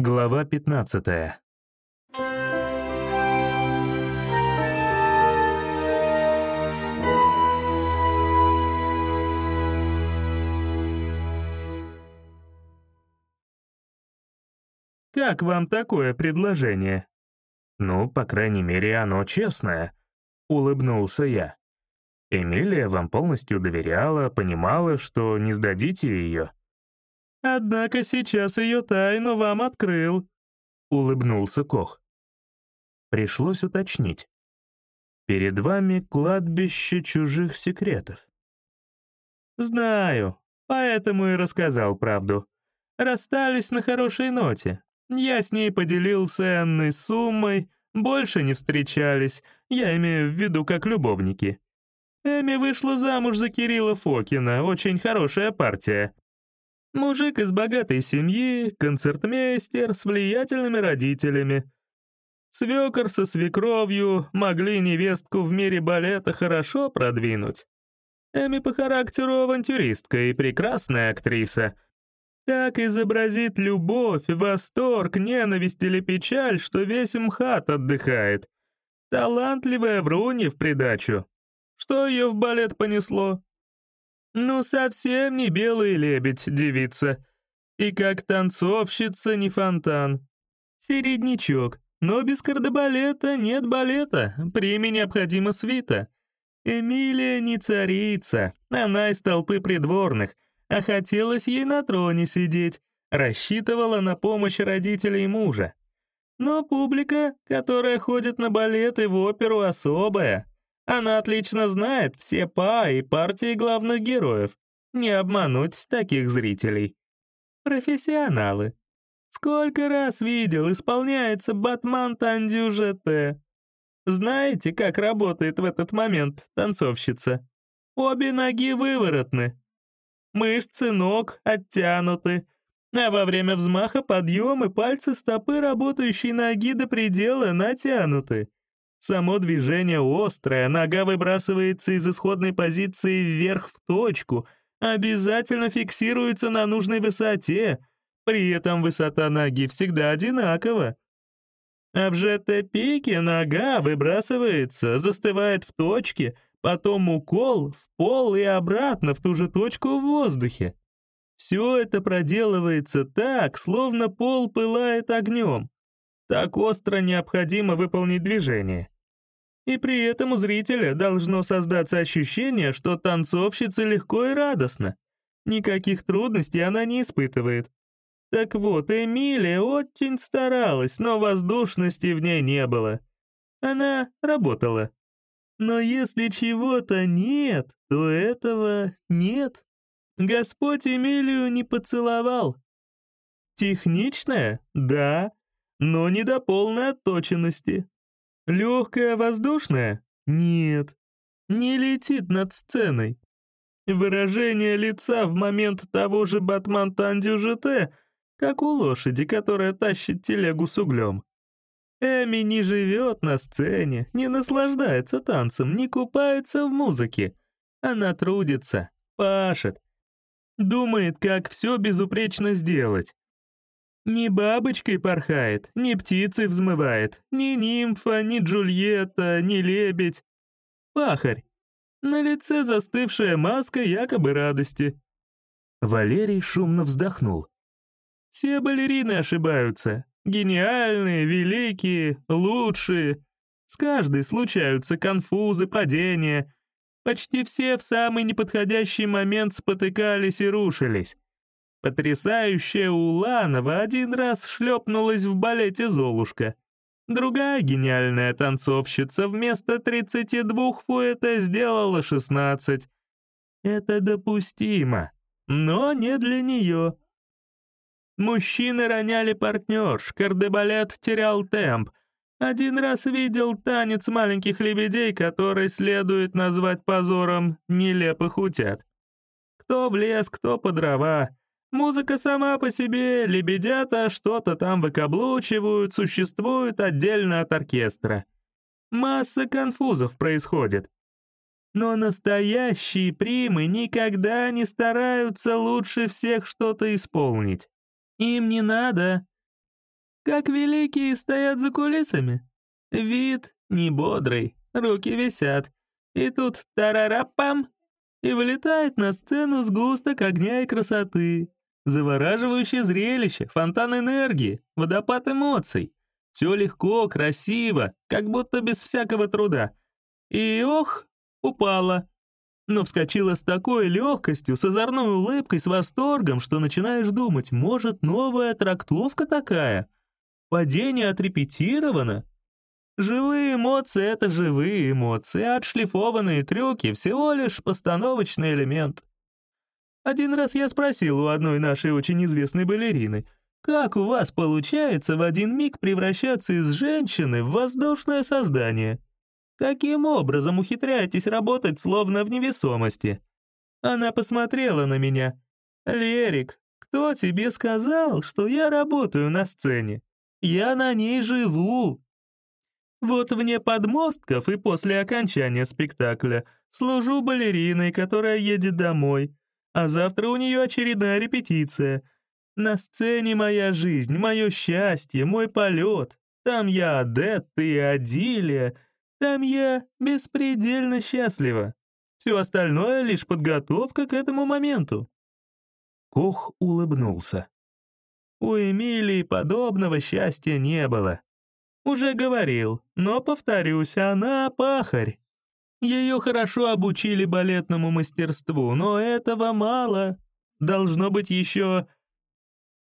Глава 15 «Как вам такое предложение?» «Ну, по крайней мере, оно честное», — улыбнулся я. Эмилия вам полностью доверяла, понимала, что не сдадите ее. «Однако сейчас ее тайну вам открыл», — улыбнулся Кох. Пришлось уточнить. «Перед вами кладбище чужих секретов». «Знаю, поэтому и рассказал правду. Расстались на хорошей ноте. Я с ней поделился энной суммой, больше не встречались, я имею в виду как любовники. Эми вышла замуж за Кирилла Фокина, очень хорошая партия. Мужик из богатой семьи, концертмейстер с влиятельными родителями. Свекор со свекровью могли невестку в мире балета хорошо продвинуть. Эми по характеру авантюристка и прекрасная актриса. Так изобразит любовь, восторг, ненависть или печаль, что весь МХАТ отдыхает. Талантливая врунья в придачу. Что ее в балет понесло? Ну, совсем не белый лебедь, девица. И как танцовщица не фонтан. Середнячок, но без кардебалета нет балета, приме необходима свита. Эмилия не царица, она из толпы придворных, а хотелось ей на троне сидеть, рассчитывала на помощь родителей мужа. Но публика, которая ходит на балет и в оперу, особая. Она отлично знает все па и партии главных героев. Не обмануть таких зрителей. Профессионалы. Сколько раз видел, исполняется Батман Тандю ЖТ. Знаете, как работает в этот момент танцовщица? Обе ноги выворотны. Мышцы ног оттянуты, а во время взмаха подъемы пальцы стопы работающей ноги до предела натянуты. Само движение острое, нога выбрасывается из исходной позиции вверх в точку, обязательно фиксируется на нужной высоте, при этом высота ноги всегда одинакова. А в ЖТ-пике нога выбрасывается, застывает в точке, потом укол в пол и обратно в ту же точку в воздухе. Все это проделывается так, словно пол пылает огнем. Так остро необходимо выполнить движение. И при этом у зрителя должно создаться ощущение, что танцовщица легко и радостно. Никаких трудностей она не испытывает. Так вот, Эмилия очень старалась, но воздушности в ней не было. Она работала. Но если чего-то нет, то этого нет. Господь Эмилию не поцеловал. Техничная? Да но не до полной отточенности. Легкая воздушная? Нет. Не летит над сценой. Выражение лица в момент того же Батман Тандю ЖТ, как у лошади, которая тащит телегу с углем. Эми не живет на сцене, не наслаждается танцем, не купается в музыке. Она трудится, пашет. Думает, как все безупречно сделать. Ни бабочкой порхает, ни птицей взмывает, ни нимфа, ни Джульетта, ни лебедь. Пахарь. На лице застывшая маска якобы радости. Валерий шумно вздохнул. Все балерины ошибаются. Гениальные, великие, лучшие. С каждой случаются конфузы, падения. Почти все в самый неподходящий момент спотыкались и рушились. Потрясающая Уланова один раз шлепнулась в балете «Золушка». Другая гениальная танцовщица вместо 32 фуэте сделала 16. Это допустимо, но не для нее. Мужчины роняли партнерш, кардебалет терял темп. Один раз видел танец маленьких лебедей, который следует назвать позором нелепых утят. Кто в лес, кто по дрова. Музыка сама по себе, лебедята что-то там выкаблучивают, существуют отдельно от оркестра. Масса конфузов происходит. Но настоящие примы никогда не стараются лучше всех что-то исполнить. Им не надо. как великие стоят за кулисами. Вид не бодрый, руки висят. И тут тарарапам, и вылетает на сцену сгусток огня и красоты. Завораживающее зрелище, фонтан энергии, водопад эмоций. Все легко, красиво, как будто без всякого труда. И ох, упала. Но вскочила с такой легкостью, с озорной улыбкой, с восторгом, что начинаешь думать, может, новая трактовка такая? Падение отрепетировано? Живые эмоции — это живые эмоции, а отшлифованные трюки — всего лишь постановочный элемент. Один раз я спросил у одной нашей очень известной балерины, как у вас получается в один миг превращаться из женщины в воздушное создание? Каким образом ухитряетесь работать словно в невесомости? Она посмотрела на меня. «Лерик, кто тебе сказал, что я работаю на сцене? Я на ней живу. Вот вне подмостков и после окончания спектакля служу балериной, которая едет домой, а завтра у нее очередная репетиция. На сцене моя жизнь, мое счастье, мой полет. Там я Адетта и Адилия, там я беспредельно счастлива. Все остальное — лишь подготовка к этому моменту». Кох улыбнулся. У Эмилии подобного счастья не было. Уже говорил, но, повторюсь, она пахарь. Ее хорошо обучили балетному мастерству, но этого мало. Должно быть еще...»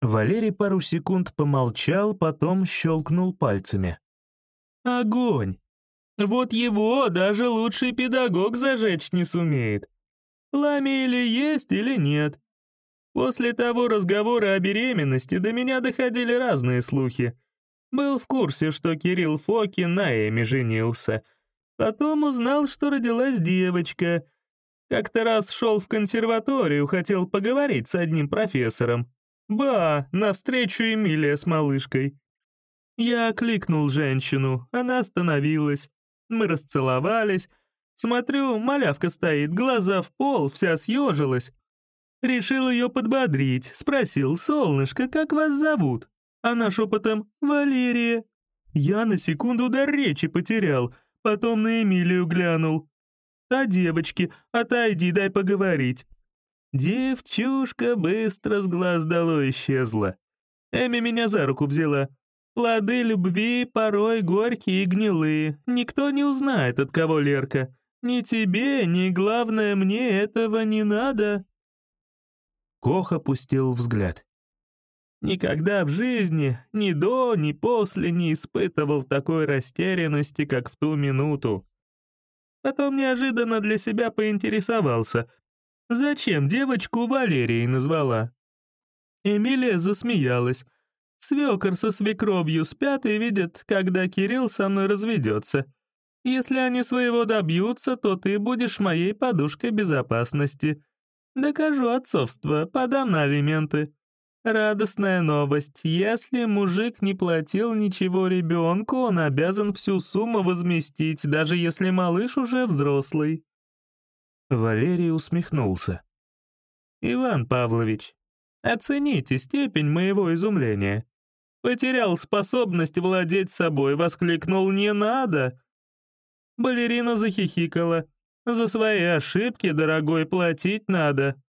Валерий пару секунд помолчал, потом щелкнул пальцами. «Огонь! Вот его даже лучший педагог зажечь не сумеет. Пламя или есть, или нет. После того разговора о беременности до меня доходили разные слухи. Был в курсе, что Кирилл Фокин на Эми женился. Потом узнал, что родилась девочка. Как-то раз шел в консерваторию, хотел поговорить с одним профессором. Ба, навстречу Эмилия с малышкой. Я окликнул женщину, она остановилась. Мы расцеловались. Смотрю, малявка стоит, глаза в пол, вся съежилась. Решил ее подбодрить, спросил, «Солнышко, как вас зовут?» Она шепотом «Валерия». Я на секунду дар речи потерял, потом на Эмилию глянул. «А девочки, отойди, дай поговорить». Девчушка быстро с глаз дало исчезла. Эми меня за руку взяла. Плоды любви порой горькие и гнилые. Никто не узнает, от кого Лерка. Ни тебе, ни, главное, мне этого не надо. Кох опустил взгляд. Никогда в жизни, ни до, ни после не испытывал такой растерянности, как в ту минуту. Потом неожиданно для себя поинтересовался, зачем девочку Валерией назвала. Эмилия засмеялась. Свекор со свекровью спят и видят, когда Кирилл со мной разведется. Если они своего добьются, то ты будешь моей подушкой безопасности. Докажу отцовство, подам на алименты. Радостная новость. Если мужик не платил ничего ребенку, он обязан всю сумму возместить, даже если малыш уже взрослый. Валерий усмехнулся. «Иван Павлович, оцените степень моего изумления. Потерял способность владеть собой, воскликнул «не надо». Балерина захихикала. «За свои ошибки, дорогой, платить надо».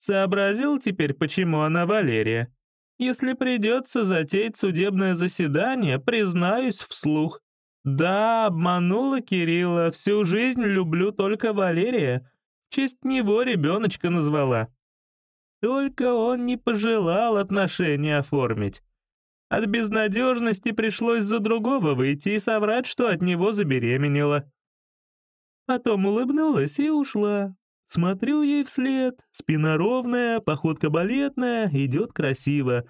Сообразил теперь, почему она Валерия. Если придется затеять судебное заседание, признаюсь вслух. Да, обманула Кирилла, всю жизнь люблю только Валерия. В честь него ребеночка назвала. Только он не пожелал отношения оформить. От безнадежности пришлось за другого выйти и соврать, что от него забеременела. Потом улыбнулась и ушла. Смотрю ей вслед, спина ровная, походка балетная, идет красиво.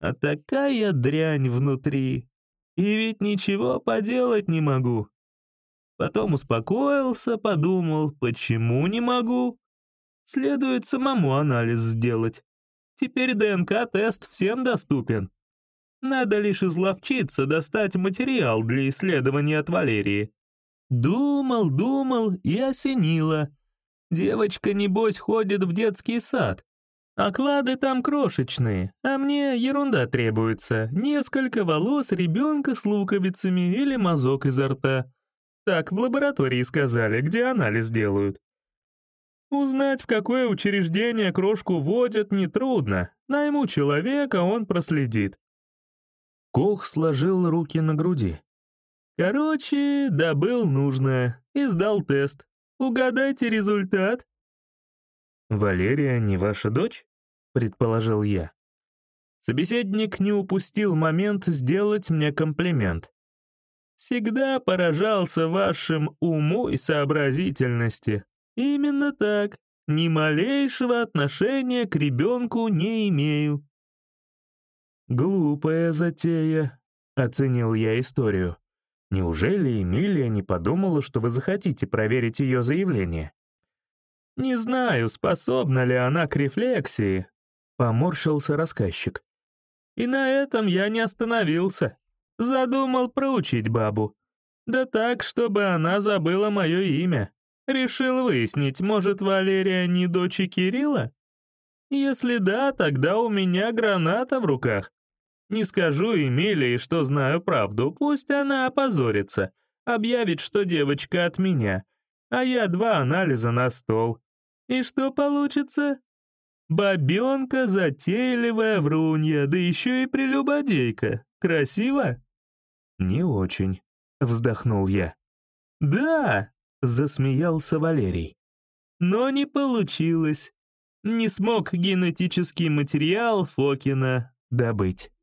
А такая дрянь внутри. И ведь ничего поделать не могу. Потом успокоился, подумал, почему не могу? Следует самому анализ сделать. Теперь ДНК-тест всем доступен. Надо лишь изловчиться, достать материал для исследования от Валерии. Думал, думал и осенило. Девочка, небось, ходит в детский сад. Оклады там крошечные, а мне ерунда требуется. Несколько волос ребенка с луковицами или мазок изо рта. Так в лаборатории сказали, где анализ делают. Узнать, в какое учреждение крошку водят, нетрудно. Найму человека, он проследит. Кох сложил руки на груди. Короче, добыл нужное и сдал тест. Угадайте результат. «Валерия не ваша дочь?» — предположил я. Собеседник не упустил момент сделать мне комплимент. «Всегда поражался вашим уму и сообразительности. Именно так. Ни малейшего отношения к ребенку не имею». «Глупая затея», — оценил я историю. «Неужели Эмилия не подумала, что вы захотите проверить ее заявление?» «Не знаю, способна ли она к рефлексии», — поморщился рассказчик. «И на этом я не остановился. Задумал проучить бабу. Да так, чтобы она забыла мое имя. Решил выяснить, может, Валерия не дочь Кирилла? Если да, тогда у меня граната в руках. Не скажу Эмилии, что знаю правду, пусть она опозорится, объявит, что девочка от меня, а я два анализа на стол. И что получится? Бабенка затейливая врунья, да еще и прелюбодейка. Красиво? Не очень, вздохнул я. Да, засмеялся Валерий. Но не получилось. Не смог генетический материал Фокина добыть.